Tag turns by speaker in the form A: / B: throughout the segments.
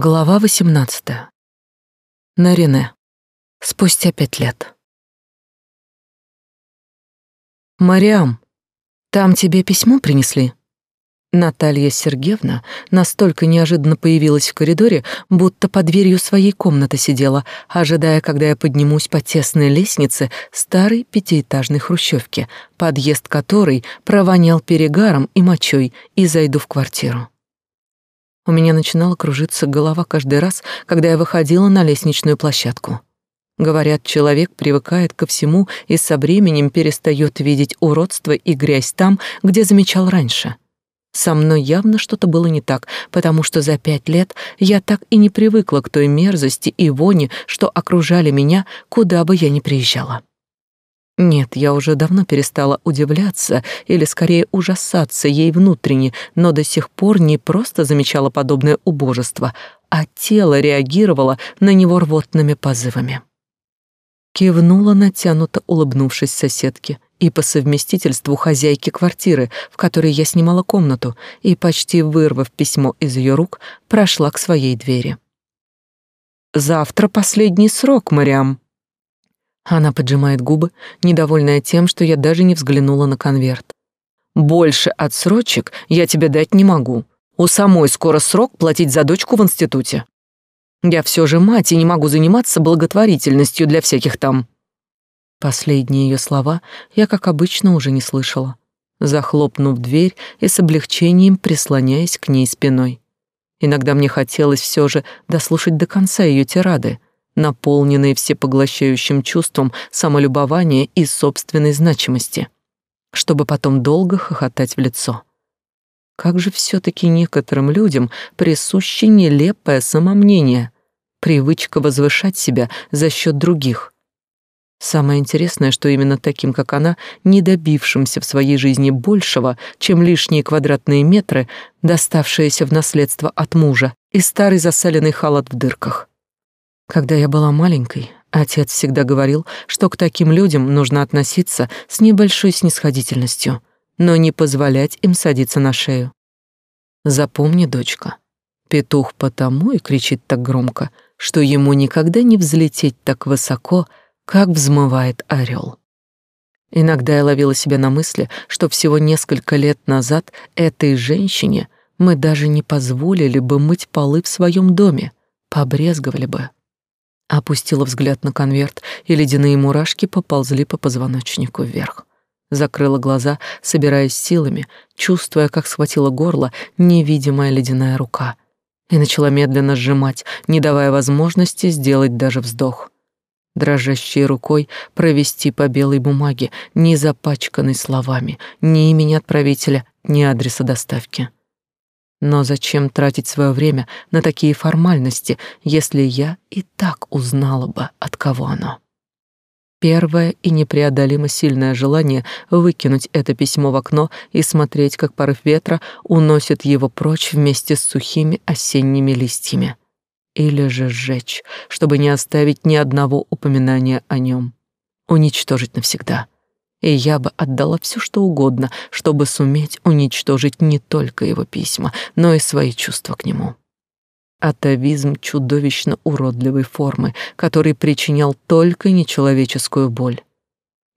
A: Глава 18. Нарине. Спустя пять лет. Мариам, там тебе письмо принесли? Наталья Сергеевна настолько неожиданно появилась в коридоре, будто под дверью своей комнаты сидела, ожидая, когда я поднимусь по тесной лестнице старой пятиэтажной хрущевки, подъезд которой провонял перегаром и мочой, и зайду в квартиру. У меня начинала кружиться голова каждый раз, когда я выходила на лестничную площадку. Говорят, человек привыкает ко всему и со временем перестает видеть уродство и грязь там, где замечал раньше. Со мной явно что-то было не так, потому что за пять лет я так и не привыкла к той мерзости и вони, что окружали меня, куда бы я ни приезжала. Нет, я уже давно перестала удивляться или скорее ужасаться ей внутренне, но до сих пор не просто замечала подобное убожество, а тело реагировало на него рвотными позывами. Кивнула натянуто, улыбнувшись соседке, и по совместительству хозяйки квартиры, в которой я снимала комнату, и почти вырвав письмо из ее рук, прошла к своей двери. «Завтра последний срок, Мариам», она поджимает губы, недовольная тем, что я даже не взглянула на конверт. «Больше отсрочек я тебе дать не могу. У самой скоро срок платить за дочку в институте. Я все же мать и не могу заниматься благотворительностью для всяких там». Последние ее слова я, как обычно, уже не слышала, захлопнув дверь и с облегчением прислоняясь к ней спиной. Иногда мне хотелось все же дослушать до конца ее тирады, наполненные всепоглощающим чувством самолюбования и собственной значимости, чтобы потом долго хохотать в лицо. Как же все-таки некоторым людям присуще нелепое самомнение, привычка возвышать себя за счет других. Самое интересное, что именно таким, как она, не добившимся в своей жизни большего, чем лишние квадратные метры, доставшиеся в наследство от мужа, и старый засаленный халат в дырках. Когда я была маленькой, отец всегда говорил, что к таким людям нужно относиться с небольшой снисходительностью, но не позволять им садиться на шею. Запомни, дочка, петух потому и кричит так громко, что ему никогда не взлететь так высоко, как взмывает орел. Иногда я ловила себя на мысли, что всего несколько лет назад этой женщине мы даже не позволили бы мыть полы в своем доме, побрезговали бы. Опустила взгляд на конверт, и ледяные мурашки поползли по позвоночнику вверх. Закрыла глаза, собираясь силами, чувствуя, как схватила горло невидимая ледяная рука, и начала медленно сжимать, не давая возможности сделать даже вздох. Дрожащей рукой провести по белой бумаге, не запачканной словами, ни имени отправителя, ни адреса доставки. Но зачем тратить свое время на такие формальности, если я и так узнала бы, от кого оно? Первое и непреодолимо сильное желание выкинуть это письмо в окно и смотреть, как порыв ветра уносит его прочь вместе с сухими осенними листьями. Или же сжечь, чтобы не оставить ни одного упоминания о нем. Уничтожить навсегда — и я бы отдала все, что угодно, чтобы суметь уничтожить не только его письма, но и свои чувства к нему. Атовизм чудовищно уродливой формы, который причинял только нечеловеческую боль.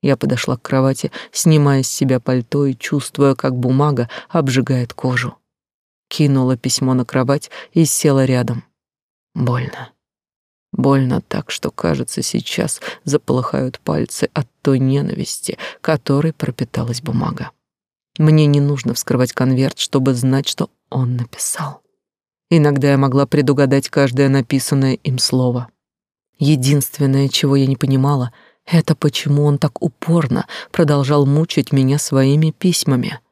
A: Я подошла к кровати, снимая с себя пальто и чувствуя, как бумага обжигает кожу. Кинула письмо на кровать и села рядом. Больно. Больно так, что, кажется, сейчас заполыхают пальцы от той ненависти, которой пропиталась бумага. Мне не нужно вскрывать конверт, чтобы знать, что он написал. Иногда я могла предугадать каждое написанное им слово. Единственное, чего я не понимала, это почему он так упорно продолжал мучить меня своими письмами —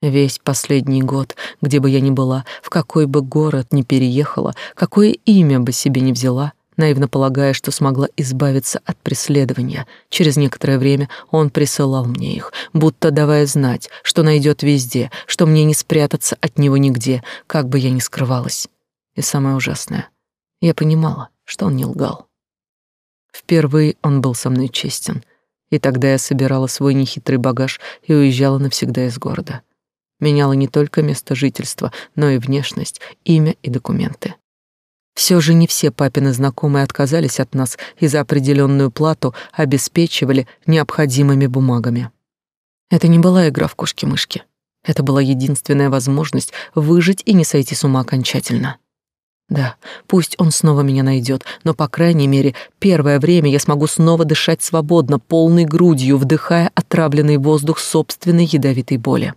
A: Весь последний год, где бы я ни была, в какой бы город ни переехала, какое имя бы себе ни взяла, наивно полагая, что смогла избавиться от преследования. Через некоторое время он присылал мне их, будто давая знать, что найдет везде, что мне не спрятаться от него нигде, как бы я ни скрывалась. И самое ужасное, я понимала, что он не лгал. Впервые он был со мной честен, и тогда я собирала свой нехитрый багаж и уезжала навсегда из города меняла не только место жительства, но и внешность, имя и документы. Все же не все папины знакомые отказались от нас и за определенную плату обеспечивали необходимыми бумагами. Это не была игра в кошки-мышки. Это была единственная возможность выжить и не сойти с ума окончательно. Да, пусть он снова меня найдет, но, по крайней мере, первое время я смогу снова дышать свободно, полной грудью, вдыхая отравленный воздух собственной ядовитой боли.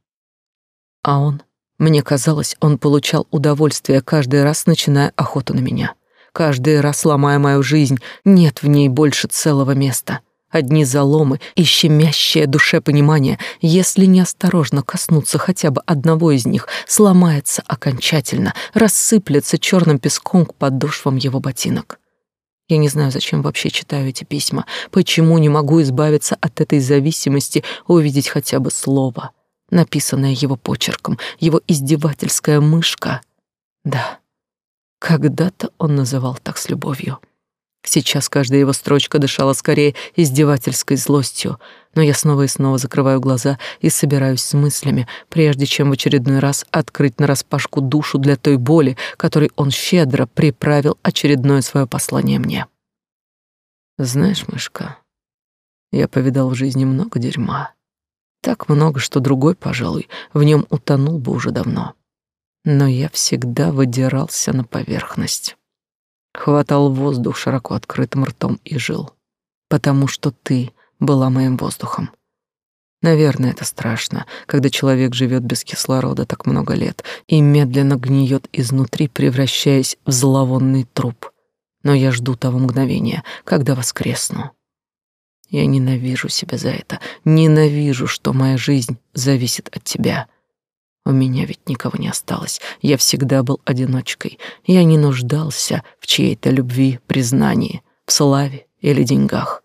A: А он, мне казалось, он получал удовольствие каждый раз, начиная охоту на меня. Каждый раз ломая мою жизнь, нет в ней больше целого места — Одни заломы и щемящее душе понимание, если неосторожно коснуться хотя бы одного из них, сломается окончательно, рассыплется черным песком к подошвам его ботинок. Я не знаю, зачем вообще читаю эти письма, почему не могу избавиться от этой зависимости, увидеть хотя бы слово, написанное его почерком, его издевательская мышка. Да, когда-то он называл так с любовью. Сейчас каждая его строчка дышала скорее издевательской злостью, но я снова и снова закрываю глаза и собираюсь с мыслями, прежде чем в очередной раз открыть нараспашку душу для той боли, которой он щедро приправил очередное свое послание мне. Знаешь, мышка, я повидал в жизни много дерьма. Так много, что другой, пожалуй, в нем утонул бы уже давно. Но я всегда выдирался на поверхность хватал воздух широко открытым ртом и жил. Потому что ты была моим воздухом. Наверное, это страшно, когда человек живет без кислорода так много лет и медленно гниет изнутри, превращаясь в зловонный труп. Но я жду того мгновения, когда воскресну. Я ненавижу себя за это, ненавижу, что моя жизнь зависит от тебя. У меня ведь никого не осталось. Я всегда был одиночкой. Я не нуждался в чьей-то любви, признании, в славе или деньгах.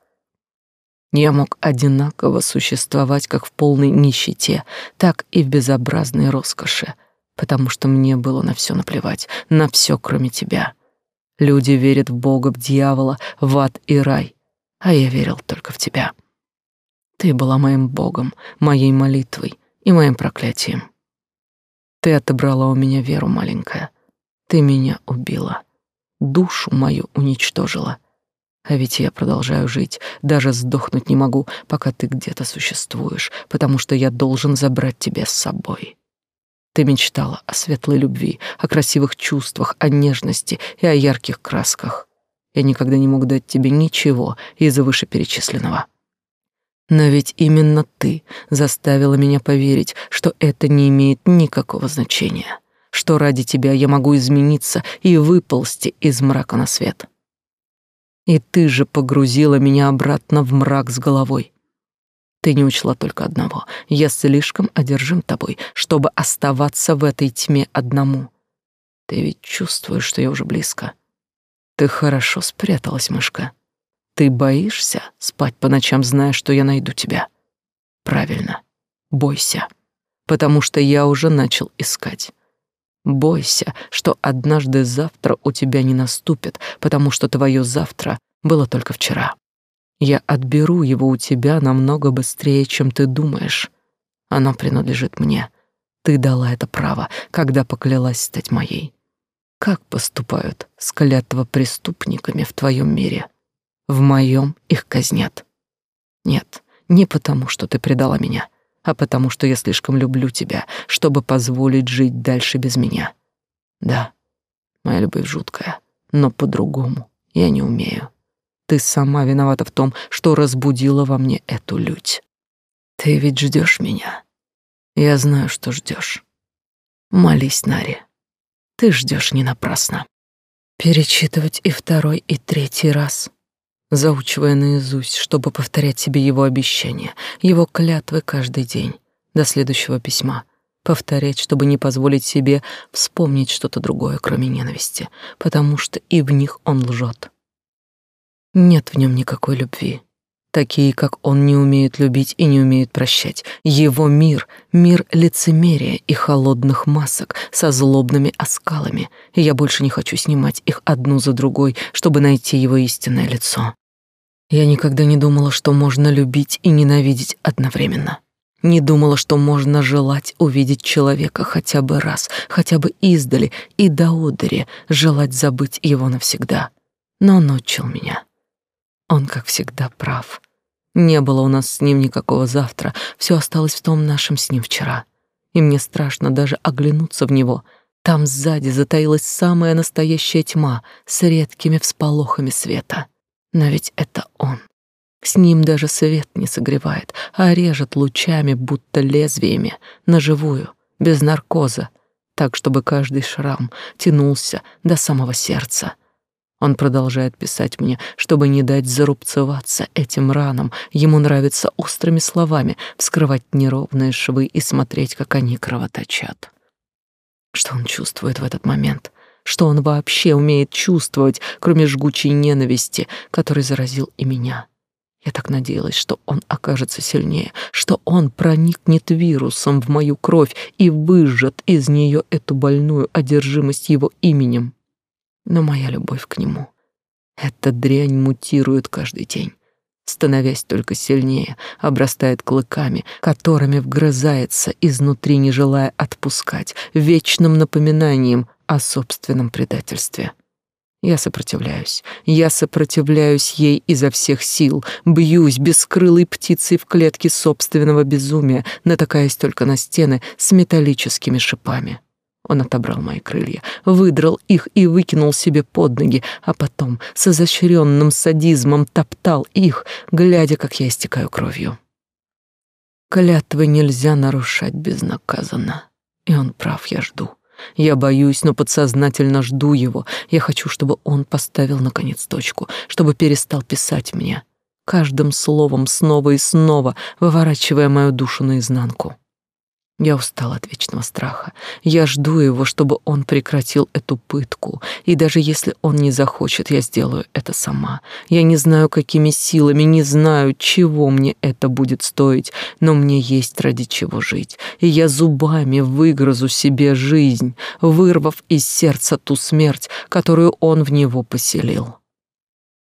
A: Я мог одинаково существовать как в полной нищете, так и в безобразной роскоши, потому что мне было на все наплевать, на все, кроме тебя. Люди верят в Бога, в дьявола, в ад и рай, а я верил только в тебя. Ты была моим Богом, моей молитвой и моим проклятием. Ты отобрала у меня веру, маленькая. Ты меня убила. Душу мою уничтожила. А ведь я продолжаю жить, даже сдохнуть не могу, пока ты где-то существуешь, потому что я должен забрать тебя с собой. Ты мечтала о светлой любви, о красивых чувствах, о нежности и о ярких красках. Я никогда не мог дать тебе ничего из-за вышеперечисленного. Но ведь именно ты заставила меня поверить, что это не имеет никакого значения, что ради тебя я могу измениться и выползти из мрака на свет. И ты же погрузила меня обратно в мрак с головой. Ты не учла только одного. Я слишком одержим тобой, чтобы оставаться в этой тьме одному. Ты ведь чувствуешь, что я уже близко. Ты хорошо спряталась, мышка. Ты боишься спать по ночам, зная, что я найду тебя? Правильно. Бойся. Потому что я уже начал искать. Бойся, что однажды завтра у тебя не наступит, потому что твое завтра было только вчера. Я отберу его у тебя намного быстрее, чем ты думаешь. Оно принадлежит мне. Ты дала это право, когда поклялась стать моей. Как поступают с клятвопреступниками в твоем мире? В моем их казнят. Нет, не потому, что ты предала меня, а потому, что я слишком люблю тебя, чтобы позволить жить дальше без меня. Да, моя любовь жуткая, но по-другому я не умею. Ты сама виновата в том, что разбудила во мне эту лють. Ты ведь ждешь меня. Я знаю, что ждешь. Молись, Нари. Ты ждешь не напрасно. Перечитывать и второй, и третий раз заучивая наизусть, чтобы повторять себе его обещания, его клятвы каждый день, до следующего письма. Повторять, чтобы не позволить себе вспомнить что-то другое, кроме ненависти, потому что и в них он лжет. Нет в нем никакой любви. Такие, как он, не умеют любить и не умеют прощать. Его мир — мир лицемерия и холодных масок со злобными оскалами, и я больше не хочу снимать их одну за другой, чтобы найти его истинное лицо. Я никогда не думала, что можно любить и ненавидеть одновременно. не думала, что можно желать увидеть человека хотя бы раз, хотя бы издали и до одери, желать забыть его навсегда. Но он учил меня. Он, как всегда, прав. Не было у нас с ним никакого завтра, все осталось в том нашем с ним вчера. И мне страшно даже оглянуться в него. Там сзади затаилась самая настоящая тьма с редкими всполохами света. Но ведь это он. С ним даже свет не согревает, а режет лучами, будто лезвиями, на живую, без наркоза, так, чтобы каждый шрам тянулся до самого сердца. Он продолжает писать мне, чтобы не дать зарубцеваться этим ранам. Ему нравится острыми словами вскрывать неровные швы и смотреть, как они кровоточат. Что он чувствует в этот момент? Что он вообще умеет чувствовать, кроме жгучей ненависти, который заразил и меня? Я так надеялась, что он окажется сильнее, что он проникнет вирусом в мою кровь и выжжет из нее эту больную одержимость его именем. Но моя любовь к нему, эта дрянь мутирует каждый день, становясь только сильнее, обрастает клыками, которыми вгрызается изнутри, не желая отпускать, вечным напоминанием о собственном предательстве. Я сопротивляюсь. Я сопротивляюсь ей изо всех сил, бьюсь бескрылой птицей в клетке собственного безумия, натыкаясь только на стены с металлическими шипами. Он отобрал мои крылья, выдрал их и выкинул себе под ноги, а потом с изощренным садизмом топтал их, глядя, как я истекаю кровью. Клятвы нельзя нарушать безнаказанно. И он прав, я жду. Я боюсь, но подсознательно жду его. Я хочу, чтобы он поставил наконец точку, чтобы перестал писать мне, каждым словом снова и снова выворачивая мою душу наизнанку. Я устала от вечного страха. Я жду его, чтобы он прекратил эту пытку. И даже если он не захочет, я сделаю это сама. Я не знаю, какими силами, не знаю, чего мне это будет стоить, но мне есть ради чего жить. И я зубами выгрызу себе жизнь, вырвав из сердца ту смерть, которую он в него поселил.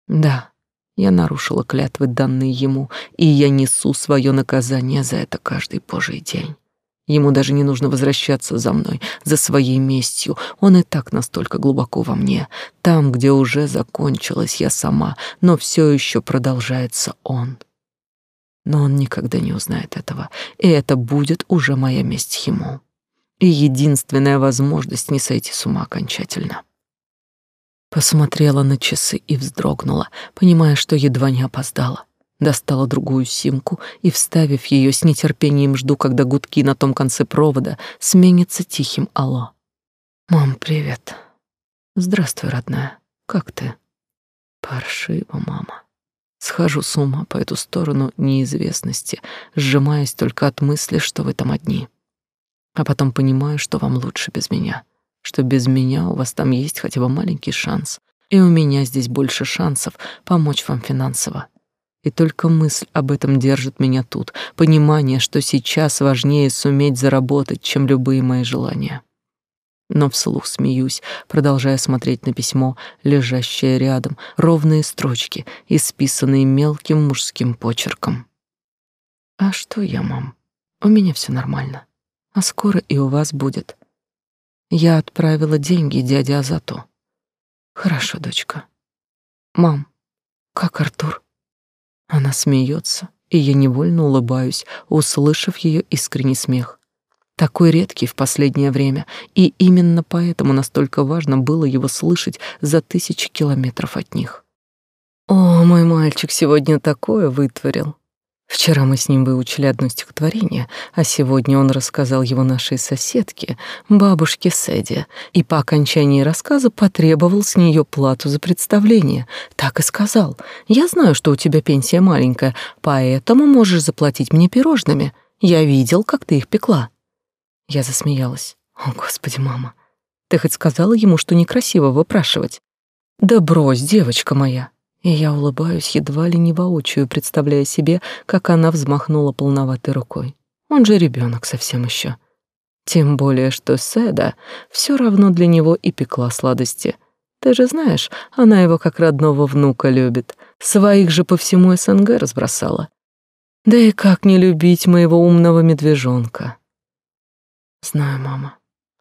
A: Да, я нарушила клятвы, данные ему, и я несу свое наказание за это каждый божий день. Ему даже не нужно возвращаться за мной, за своей местью. Он и так настолько глубоко во мне, там, где уже закончилась я сама, но все еще продолжается он. Но он никогда не узнает этого, и это будет уже моя месть ему. И единственная возможность не сойти с ума окончательно. Посмотрела на часы и вздрогнула, понимая, что едва не опоздала. Достала другую симку и, вставив ее, с нетерпением жду, когда гудки на том конце провода сменятся тихим «Алло». «Мам, привет. Здравствуй, родная. Как ты?» «Паршиво, мама. Схожу с ума по эту сторону неизвестности, сжимаясь только от мысли, что вы там одни. А потом понимаю, что вам лучше без меня, что без меня у вас там есть хотя бы маленький шанс, и у меня здесь больше шансов помочь вам финансово. И только мысль об этом держит меня тут, понимание, что сейчас важнее суметь заработать, чем любые мои желания. Но вслух смеюсь, продолжая смотреть на письмо, лежащее рядом, ровные строчки, исписанные мелким мужским почерком. «А что я, мам? У меня все нормально. А скоро и у вас будет. Я отправила деньги дяде Азату». «Хорошо, дочка. Мам, как Артур?» Она смеется, и я невольно улыбаюсь, услышав ее искренний смех. Такой редкий в последнее время, и именно поэтому настолько важно было его слышать за тысячи километров от них. «О, мой мальчик сегодня такое вытворил!» Вчера мы с ним выучили одно стихотворение, а сегодня он рассказал его нашей соседке, бабушке Сэдди, и по окончании рассказа потребовал с нее плату за представление. Так и сказал. «Я знаю, что у тебя пенсия маленькая, поэтому можешь заплатить мне пирожными. Я видел, как ты их пекла». Я засмеялась. «О, Господи, мама, ты хоть сказала ему, что некрасиво выпрашивать?» «Да брось, девочка моя, и я улыбаюсь едва ли не воочию, представляя себе, как она взмахнула полноватой рукой. Он же ребенок совсем еще. Тем более, что Седа все равно для него и пекла сладости. Ты же знаешь, она его как родного внука любит. Своих же по всему СНГ разбросала. Да и как не любить моего умного медвежонка? Знаю, мама.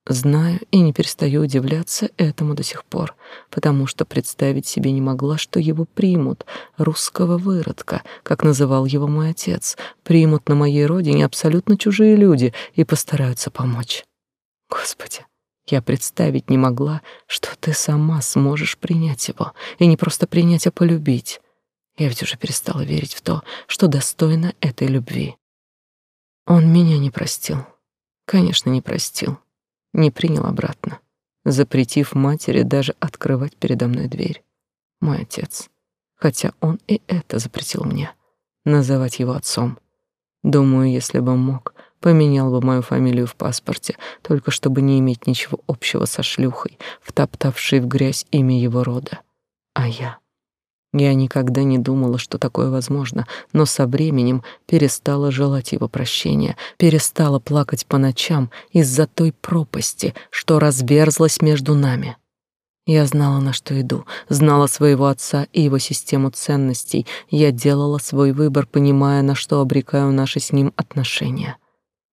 A: Знаю и не перестаю удивляться этому до сих пор, потому что представить себе не могла, что его примут, русского выродка, как называл его мой отец, примут на моей родине абсолютно чужие люди и постараются помочь. Господи, я представить не могла, что ты сама сможешь принять его, и не просто принять, а полюбить. Я ведь уже перестала верить в то, что достойна этой любви. Он меня не простил. Конечно, не простил не принял обратно, запретив матери даже открывать передо мной дверь. Мой отец, хотя он и это запретил мне, называть его отцом. Думаю, если бы мог, поменял бы мою фамилию в паспорте, только чтобы не иметь ничего общего со шлюхой, втоптавшей в грязь имя его рода. А я... Я никогда не думала, что такое возможно, но со временем перестала желать его прощения, перестала плакать по ночам из-за той пропасти, что разверзлась между нами. Я знала, на что иду, знала своего отца и его систему ценностей. Я делала свой выбор, понимая, на что обрекаю наши с ним отношения.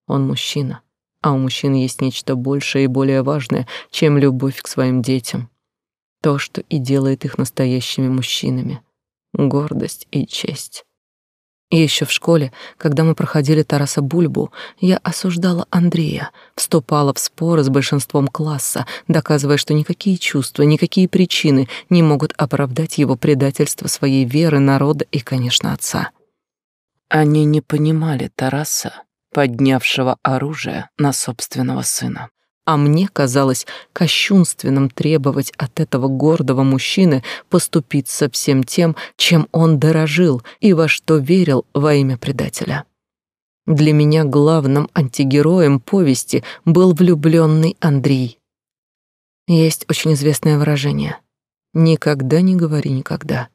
A: Он мужчина, а у мужчин есть нечто большее и более важное, чем любовь к своим детям то, что и делает их настоящими мужчинами. Гордость и честь. И еще в школе, когда мы проходили Тараса Бульбу, я осуждала Андрея, вступала в споры с большинством класса, доказывая, что никакие чувства, никакие причины не могут оправдать его предательство своей веры, народа и, конечно, отца. Они не понимали Тараса, поднявшего оружие на собственного сына. А мне казалось кощунственным требовать от этого гордого мужчины поступиться всем тем, чем он дорожил и во что верил во имя предателя. Для меня главным антигероем повести был влюбленный Андрей. Есть очень известное выражение «Никогда не говори никогда».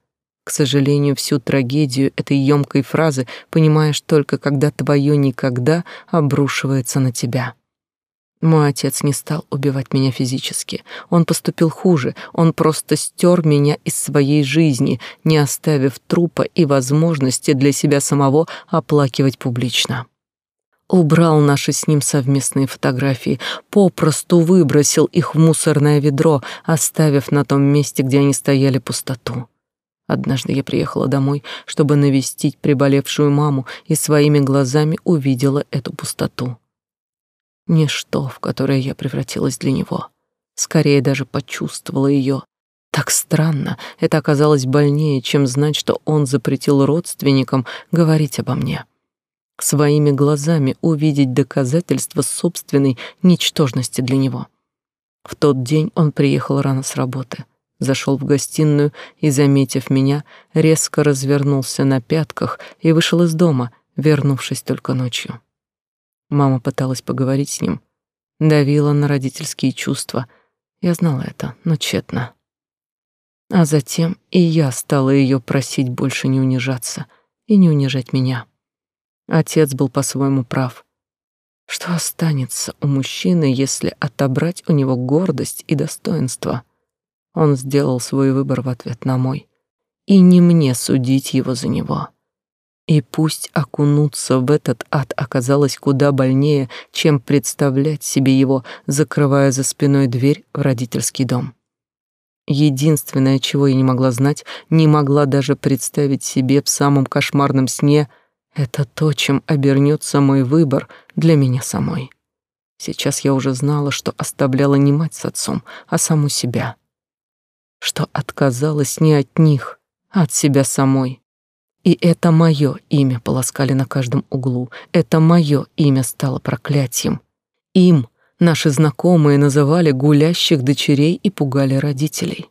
A: К сожалению, всю трагедию этой ёмкой фразы понимаешь только когда твое «никогда» обрушивается на тебя. Мой отец не стал убивать меня физически. Он поступил хуже. Он просто стер меня из своей жизни, не оставив трупа и возможности для себя самого оплакивать публично. Убрал наши с ним совместные фотографии, попросту выбросил их в мусорное ведро, оставив на том месте, где они стояли, пустоту. Однажды я приехала домой, чтобы навестить приболевшую маму, и своими глазами увидела эту пустоту ничто, в которое я превратилась для него. Скорее даже почувствовала ее. Так странно, это оказалось больнее, чем знать, что он запретил родственникам говорить обо мне. Своими глазами увидеть доказательства собственной ничтожности для него. В тот день он приехал рано с работы, зашел в гостиную и, заметив меня, резко развернулся на пятках и вышел из дома, вернувшись только ночью. Мама пыталась поговорить с ним, давила на родительские чувства. Я знала это, но тщетно. А затем и я стала ее просить больше не унижаться и не унижать меня. Отец был по-своему прав. Что останется у мужчины, если отобрать у него гордость и достоинство? Он сделал свой выбор в ответ на мой. И не мне судить его за него. И пусть окунуться в этот ад оказалось куда больнее, чем представлять себе его, закрывая за спиной дверь в родительский дом. Единственное, чего я не могла знать, не могла даже представить себе в самом кошмарном сне, это то, чем обернется мой выбор для меня самой. Сейчас я уже знала, что оставляла не мать с отцом, а саму себя. Что отказалась не от них, а от себя самой. И это мое имя полоскали на каждом углу. Это мое имя стало проклятием. Им наши знакомые называли гулящих дочерей и пугали родителей.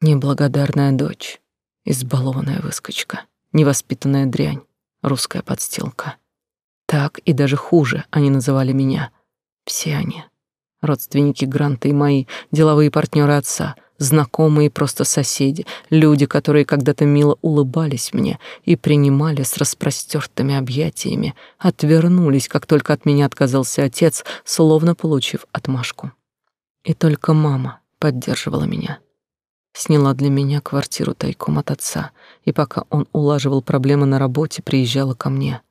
A: Неблагодарная дочь, избалованная выскочка, невоспитанная дрянь, русская подстилка. Так и даже хуже они называли меня. Все они. Родственники Гранта и мои, деловые партнеры отца — знакомые просто соседи, люди, которые когда-то мило улыбались мне и принимали с распростертыми объятиями, отвернулись, как только от меня отказался отец, словно получив отмашку. И только мама поддерживала меня. Сняла для меня квартиру тайком от отца, и пока он улаживал проблемы на работе, приезжала ко мне.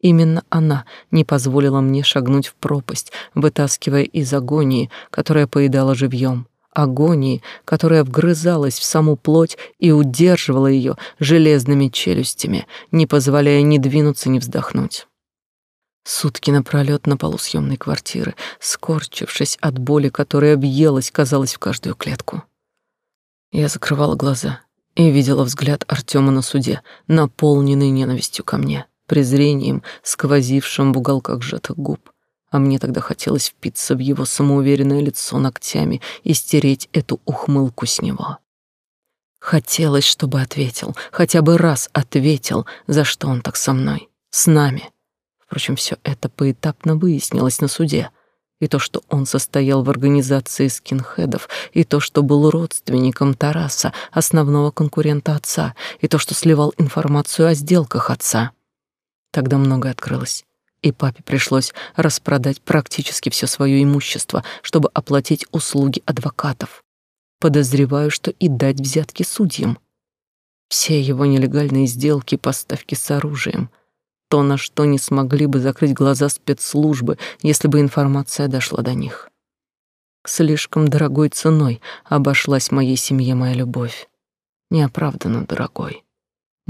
A: Именно она не позволила мне шагнуть в пропасть, вытаскивая из агонии, которая поедала живьем, агонии, которая вгрызалась в саму плоть и удерживала ее железными челюстями, не позволяя ни двинуться, ни вздохнуть. Сутки напролёт на полу съемной квартиры, скорчившись от боли, которая въелась, казалось, в каждую клетку. Я закрывала глаза и видела взгляд Артема на суде, наполненный ненавистью ко мне, презрением, сквозившим в уголках сжатых губ. А мне тогда хотелось впиться в его самоуверенное лицо ногтями и стереть эту ухмылку с него. Хотелось, чтобы ответил, хотя бы раз ответил, за что он так со мной, с нами. Впрочем, все это поэтапно выяснилось на суде — и то, что он состоял в организации скинхедов, и то, что был родственником Тараса, основного конкурента отца, и то, что сливал информацию о сделках отца. Тогда многое открылось, и папе пришлось распродать практически все свое имущество, чтобы оплатить услуги адвокатов. Подозреваю, что и дать взятки судьям. Все его нелегальные сделки, поставки с оружием — то, на что не смогли бы закрыть глаза спецслужбы, если бы информация дошла до них. Слишком дорогой ценой обошлась моей семье моя любовь. Неоправданно дорогой.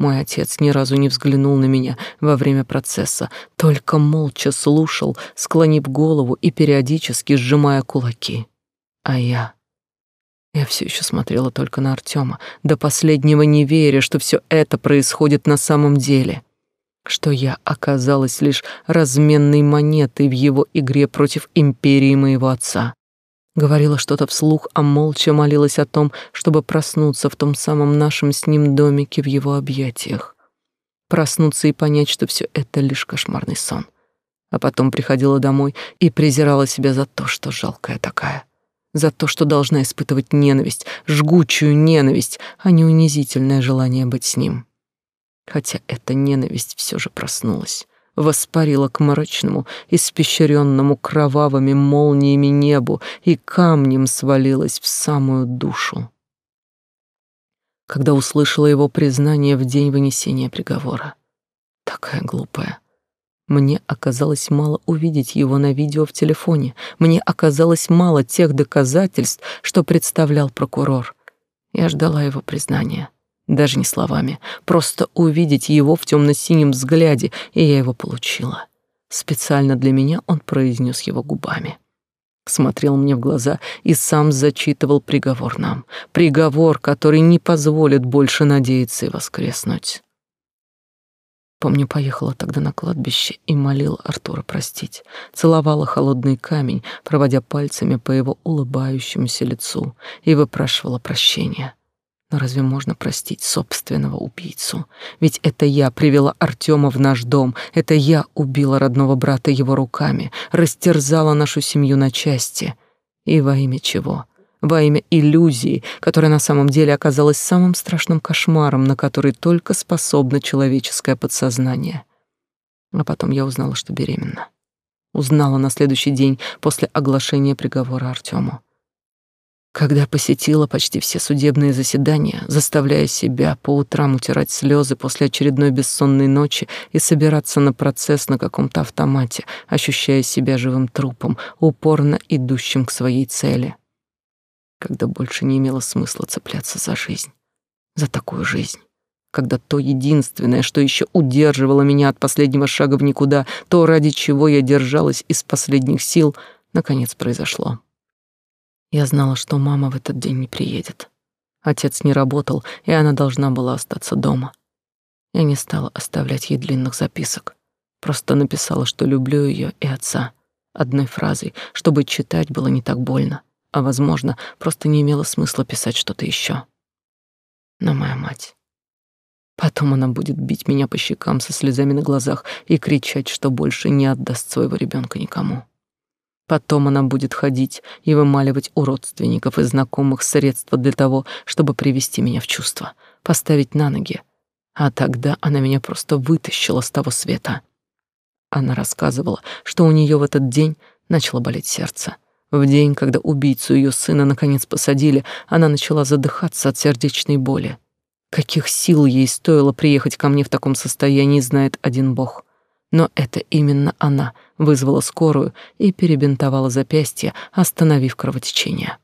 A: Мой отец ни разу не взглянул на меня во время процесса, только молча слушал, склонив голову и периодически сжимая кулаки. А я... Я все еще смотрела только на Артема, до последнего не веря, что все это происходит на самом деле что я оказалась лишь разменной монетой в его игре против империи моего отца. Говорила что-то вслух, а молча молилась о том, чтобы проснуться в том самом нашем с ним домике в его объятиях. Проснуться и понять, что все это лишь кошмарный сон. А потом приходила домой и презирала себя за то, что жалкая такая. За то, что должна испытывать ненависть, жгучую ненависть, а не унизительное желание быть с ним хотя эта ненависть все же проснулась, воспарила к мрачному, испещренному кровавыми молниями небу и камнем свалилась в самую душу. Когда услышала его признание в день вынесения приговора. Такая глупая. Мне оказалось мало увидеть его на видео в телефоне. Мне оказалось мало тех доказательств, что представлял прокурор. Я ждала его признания даже не словами, просто увидеть его в темно-синем взгляде, и я его получила. Специально для меня он произнес его губами. Смотрел мне в глаза и сам зачитывал приговор нам. Приговор, который не позволит больше надеяться и воскреснуть. Помню, поехала тогда на кладбище и молила Артура простить. Целовала холодный камень, проводя пальцами по его улыбающемуся лицу, и выпрашивала прощения. Но разве можно простить собственного убийцу? Ведь это я привела Артема в наш дом, это я убила родного брата его руками, растерзала нашу семью на части. И во имя чего? Во имя иллюзии, которая на самом деле оказалась самым страшным кошмаром, на который только способно человеческое подсознание. А потом я узнала, что беременна. Узнала на следующий день после оглашения приговора Артему когда посетила почти все судебные заседания, заставляя себя по утрам утирать слезы после очередной бессонной ночи и собираться на процесс на каком-то автомате, ощущая себя живым трупом, упорно идущим к своей цели. Когда больше не имело смысла цепляться за жизнь, за такую жизнь. Когда то единственное, что еще удерживало меня от последнего шага в никуда, то, ради чего я держалась из последних сил, наконец произошло. Я знала, что мама в этот день не приедет. Отец не работал, и она должна была остаться дома. Я не стала оставлять ей длинных записок. Просто написала, что люблю ее и отца. Одной фразой, чтобы читать было не так больно, а, возможно, просто не имело смысла писать что-то еще. Но моя мать... Потом она будет бить меня по щекам со слезами на глазах и кричать, что больше не отдаст своего ребенка никому. Потом она будет ходить и вымаливать у родственников и знакомых средства для того, чтобы привести меня в чувство, поставить на ноги. А тогда она меня просто вытащила с того света. Она рассказывала, что у нее в этот день начало болеть сердце. В день, когда убийцу ее сына наконец посадили, она начала задыхаться от сердечной боли. Каких сил ей стоило приехать ко мне в таком состоянии, знает один бог. Но это именно она вызвала скорую и перебинтовала запястье, остановив кровотечение.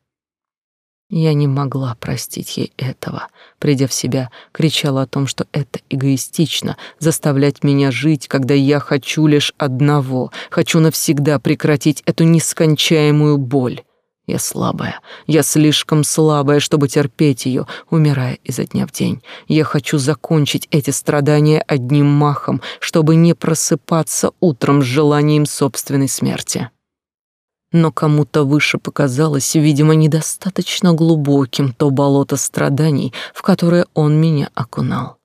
A: Я не могла простить ей этого. Придя в себя, кричала о том, что это эгоистично заставлять меня жить, когда я хочу лишь одного, хочу навсегда прекратить эту нескончаемую боль. Я слабая, я слишком слабая, чтобы терпеть ее, умирая изо дня в день. Я хочу закончить эти страдания одним махом, чтобы не просыпаться утром с желанием собственной смерти но кому-то выше показалось, видимо, недостаточно глубоким то болото страданий, в которое он меня окунал.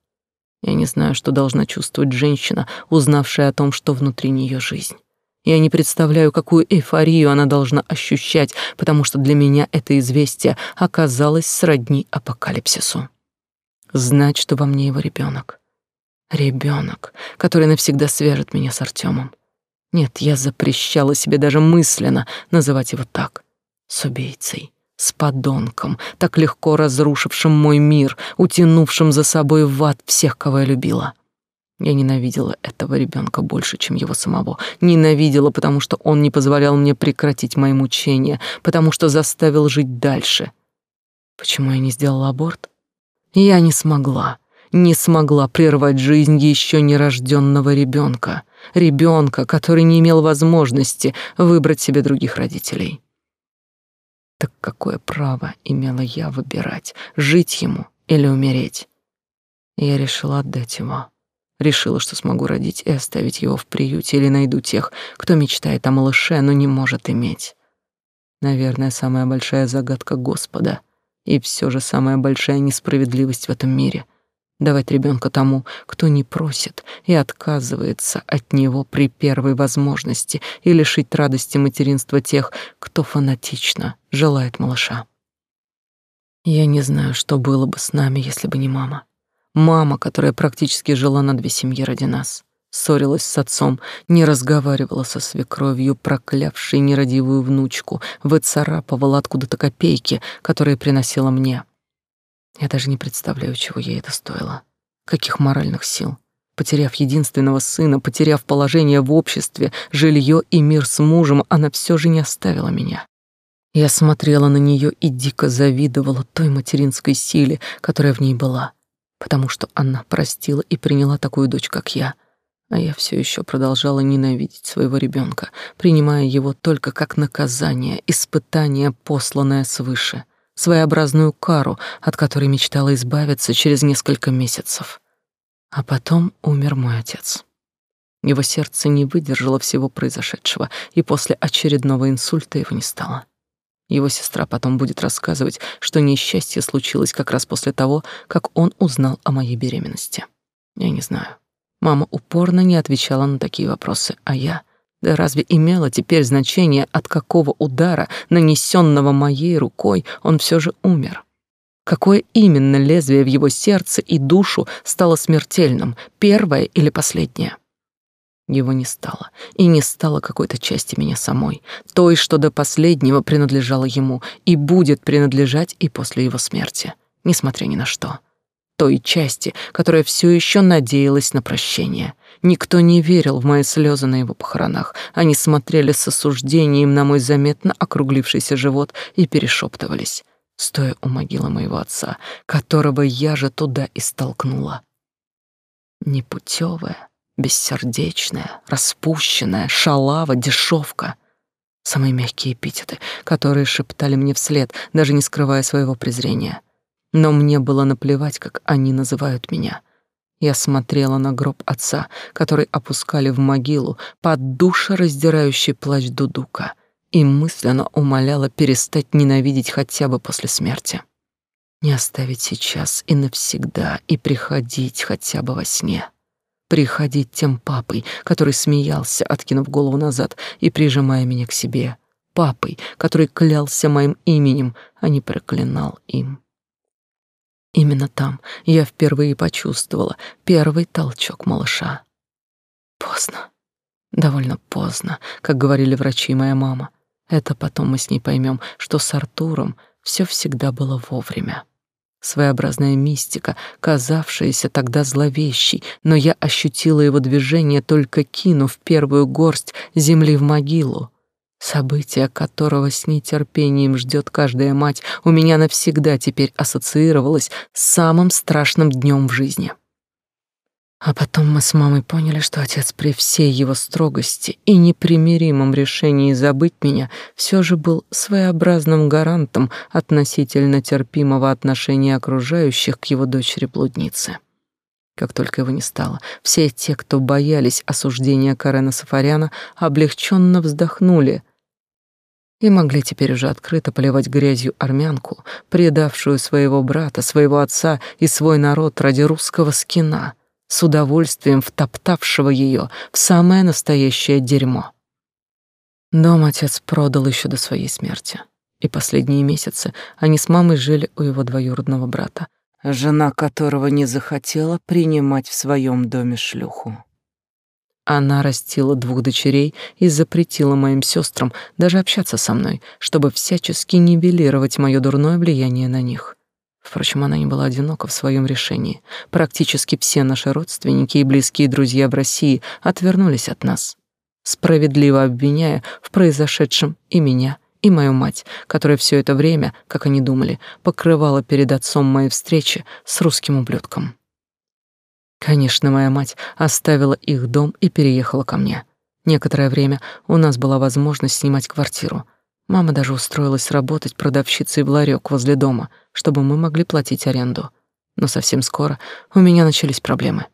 A: Я не знаю, что должна чувствовать женщина, узнавшая о том, что внутри нее жизнь. Я не представляю, какую эйфорию она должна ощущать, потому что для меня это известие оказалось сродни апокалипсису. Знать, что во мне его ребенок. Ребенок, который навсегда свяжет меня с Артемом. Нет, я запрещала себе даже мысленно называть его так. С убийцей, с подонком, так легко разрушившим мой мир, утянувшим за собой в ад всех, кого я любила. Я ненавидела этого ребенка больше, чем его самого. Ненавидела, потому что он не позволял мне прекратить мои мучения, потому что заставил жить дальше. Почему я не сделала аборт? Я не смогла не смогла прервать жизнь еще нерожденного ребенка, ребенка, который не имел возможности выбрать себе других родителей. Так какое право имела я выбирать, жить ему или умереть? Я решила отдать его. Решила, что смогу родить и оставить его в приюте или найду тех, кто мечтает о малыше, но не может иметь. Наверное, самая большая загадка Господа и все же самая большая несправедливость в этом мире — давать ребенка тому, кто не просит и отказывается от него при первой возможности, и лишить радости материнства тех, кто фанатично желает малыша. Я не знаю, что было бы с нами, если бы не мама. Мама, которая практически жила на две семьи ради нас, ссорилась с отцом, не разговаривала со свекровью, проклявшей нерадивую внучку, выцарапывала откуда-то копейки, которые приносила мне — я даже не представляю, чего ей это стоило. Каких моральных сил. Потеряв единственного сына, потеряв положение в обществе, жилье и мир с мужем, она все же не оставила меня. Я смотрела на нее и дико завидовала той материнской силе, которая в ней была, потому что она простила и приняла такую дочь, как я. А я все еще продолжала ненавидеть своего ребенка, принимая его только как наказание, испытание, посланное свыше своеобразную кару, от которой мечтала избавиться через несколько месяцев. А потом умер мой отец. Его сердце не выдержало всего произошедшего, и после очередного инсульта его не стало. Его сестра потом будет рассказывать, что несчастье случилось как раз после того, как он узнал о моей беременности. Я не знаю. Мама упорно не отвечала на такие вопросы, а я да разве имело теперь значение, от какого удара, нанесенного моей рукой, он все же умер? Какое именно лезвие в его сердце и душу стало смертельным, первое или последнее? Его не стало, и не стало какой-то части меня самой, той, что до последнего принадлежала ему и будет принадлежать и после его смерти, несмотря ни на что. Той части, которая все еще надеялась на прощение, Никто не верил в мои слезы на его похоронах. Они смотрели с осуждением на мой заметно округлившийся живот и перешептывались, стоя у могилы моего отца, которого я же туда и столкнула. Непутевая, бессердечная, распущенная, шалава, дешевка — Самые мягкие эпитеты, которые шептали мне вслед, даже не скрывая своего презрения. Но мне было наплевать, как они называют меня — я смотрела на гроб отца, который опускали в могилу под душераздирающий плач Дудука, и мысленно умоляла перестать ненавидеть хотя бы после смерти. Не оставить сейчас и навсегда, и приходить хотя бы во сне. Приходить тем папой, который смеялся, откинув голову назад и прижимая меня к себе. Папой, который клялся моим именем, а не проклинал им. Именно там я впервые почувствовала первый толчок малыша. Поздно. Довольно поздно, как говорили врачи и моя мама. Это потом мы с ней поймем, что с Артуром все всегда было вовремя. Своеобразная мистика, казавшаяся тогда зловещей, но я ощутила его движение, только кинув первую горсть земли в могилу. Событие, которого с нетерпением ждет каждая мать, у меня навсегда теперь ассоциировалось с самым страшным днем в жизни. А потом мы с мамой поняли, что отец при всей его строгости и непримиримом решении забыть меня все же был своеобразным гарантом относительно терпимого отношения окружающих к его дочери-блуднице. Как только его не стало, все те, кто боялись осуждения Карена Сафаряна, облегченно вздохнули и могли теперь уже открыто поливать грязью армянку, предавшую своего брата, своего отца и свой народ ради русского скина — с удовольствием втоптавшего ее в самое настоящее дерьмо. Дом отец продал еще до своей смерти, и последние месяцы они с мамой жили у его двоюродного брата, жена которого не захотела принимать в своем доме шлюху. Она растила двух дочерей и запретила моим сестрам даже общаться со мной, чтобы всячески нивелировать мое дурное влияние на них. Впрочем, она не была одинока в своем решении. Практически все наши родственники и близкие друзья в России отвернулись от нас, справедливо обвиняя в произошедшем и меня, и мою мать, которая все это время, как они думали, покрывала перед отцом мои встречи с русским ублюдком. Конечно, моя мать оставила их дом и переехала ко мне. Некоторое время у нас была возможность снимать квартиру, Мама даже устроилась работать продавщицей в ларек возле дома, чтобы мы могли платить аренду. Но совсем скоро у меня начались проблемы.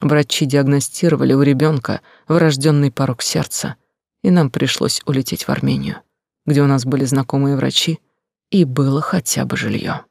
A: Врачи диагностировали у ребенка врожденный порог сердца, и нам пришлось улететь в Армению, где у нас были знакомые врачи и было хотя бы жилье.